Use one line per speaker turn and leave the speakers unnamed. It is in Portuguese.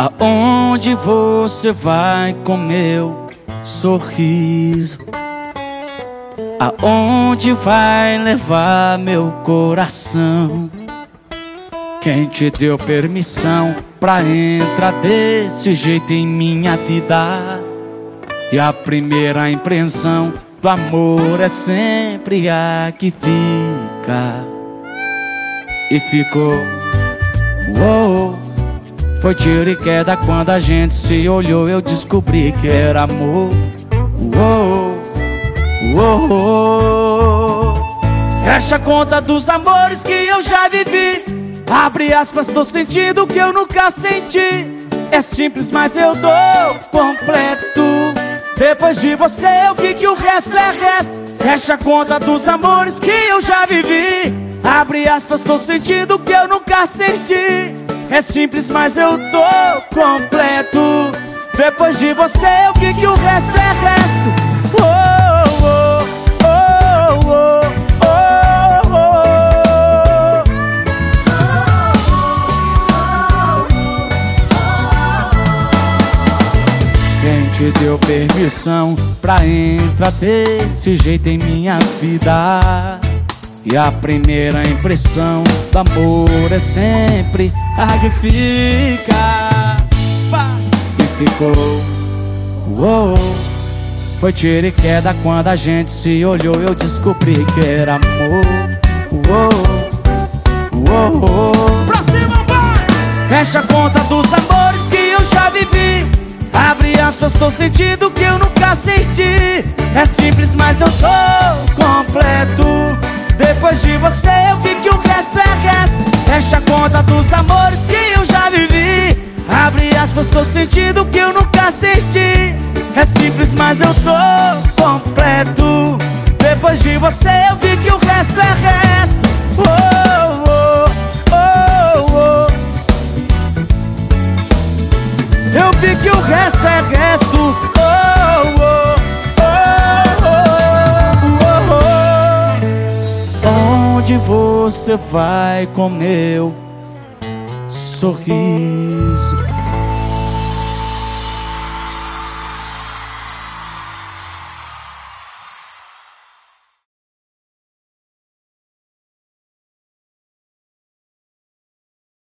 Aonde você vai com meu sorriso? Aonde vai levar meu coração? Quem te deu permissão pra entrar desse jeito em minha vida? E a primeira impressão do amor é sempre a que fica. E ficou, uou, foi tiro e queda quando a gente se olhou. Eu descobri que era amor. Uou, uou, fecha a conta dos amores que eu já vivi. Abre aspas, tô sentindo que eu nunca senti. É simples, mas eu dou completo. Depois de você, eu vi que o resto é resto. Fecha a conta dos amores que eu já vivi. Abre aspas, tô sentindo que eu nunca senti. É simples, mas eu tô completo. Depois de você, eu vi que o resto é resto. te deu permissão pra entrar desse jeito em minha vida. E a primeira impressão do amor é sempre a que fica. E ficou, uou, foi tiro e queda quando a gente se olhou. Eu descobri que era amor, uou, uou.
Pra cima, vai!
Fecha a conta dos amores que eu já vivi. Abre aspas, tô sentindo que eu nunca senti É simples, mas eu tô completo Depois de você eu vi que o resto é resto? Fecha a conta dos amores que eu já vivi. Abre aspas, tô sentindo que eu nunca senti É simples, mas eu tô completo. Depois de você eu vi que o resto é resto. Oh, oh, oh, oh. Eu vi que o resto é resto. Onde você vai com meu sorriso?